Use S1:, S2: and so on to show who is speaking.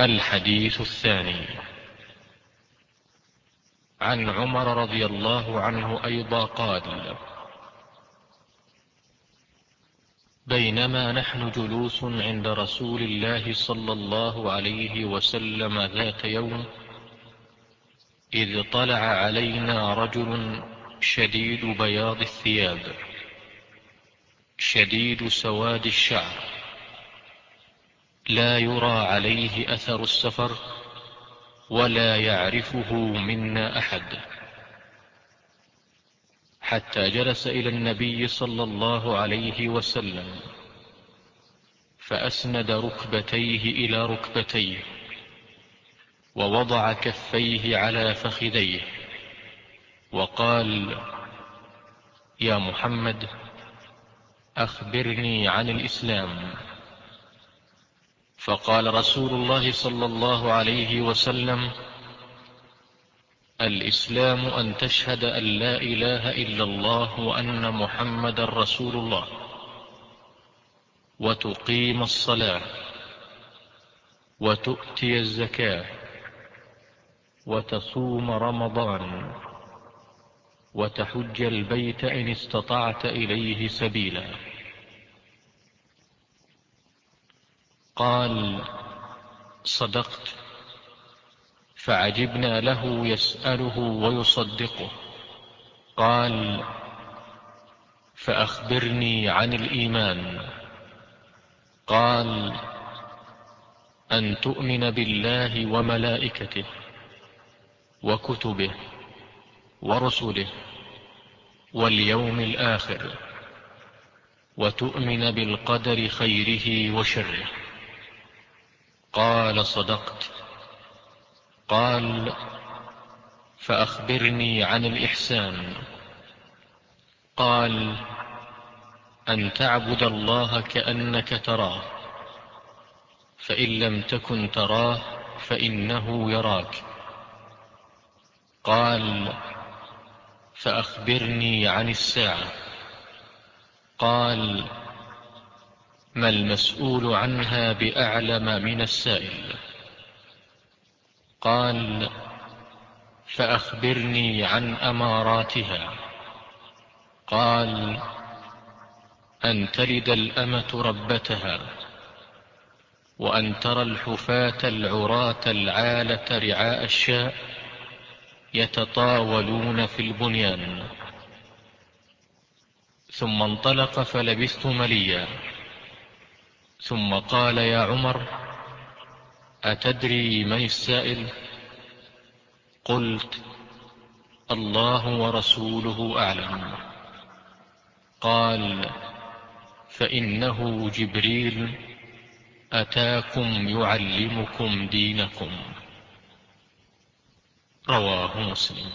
S1: الحديث الثاني. عن عمر رضي الله عنه أيضا قال بينما نحن جلوس عند رسول الله صلى الله عليه وسلم ذات يوم إذ طلع علينا رجل شديد بياض الثياب شديد سواد الشعر. لا يرى عليه أثر السفر ولا يعرفه منا أحد. حتى جلس إلى النبي صلى الله عليه وسلم فأسند ركبتيه إلى ركبتيه ووضع كفيه على فخذيه وقال يا محمد أخبرني عن الإسلام. فقال رسول الله صلى الله عليه وسلم الإسلام أن تشهد أن لا إله إلا الله وأن محمد رسول الله وتقيم الصلاة وتؤتي الزكاة وتصوم رمضان وتحج البيت إن استطعت إليه سبيلا. قال صدقت. فعجبنا له يسأله ويصدقه. قال فأخبرني عن الإيمان. قال أن تؤمن بالله وملائكته وكتبه ورسله واليوم الآخر وتؤمن بالقدر خيره وشره. قال صدقت. قال فأخبرني عن الإحسان. قال أن تعبد الله كأنك تراه فإن لم تكن تراه فإنه يراك. قال فأخبرني عن الساعة. قال ما المسؤول عنها بأعلم من السائل؟ قال فأخبرني عن أماراتها. قال أن تلد الأمة ربتها وأن ترى الحفاة العراة العالة رعاء الشاء يتطاولون في البنيان. ثم انطلق فلبثت مليا. ثم قال يا عمر أتدري من السائل؟ قلت الله ورسوله أعلم. قال فإنه جبريل أتاكم يعلمكم دينكم. رواه مسلم.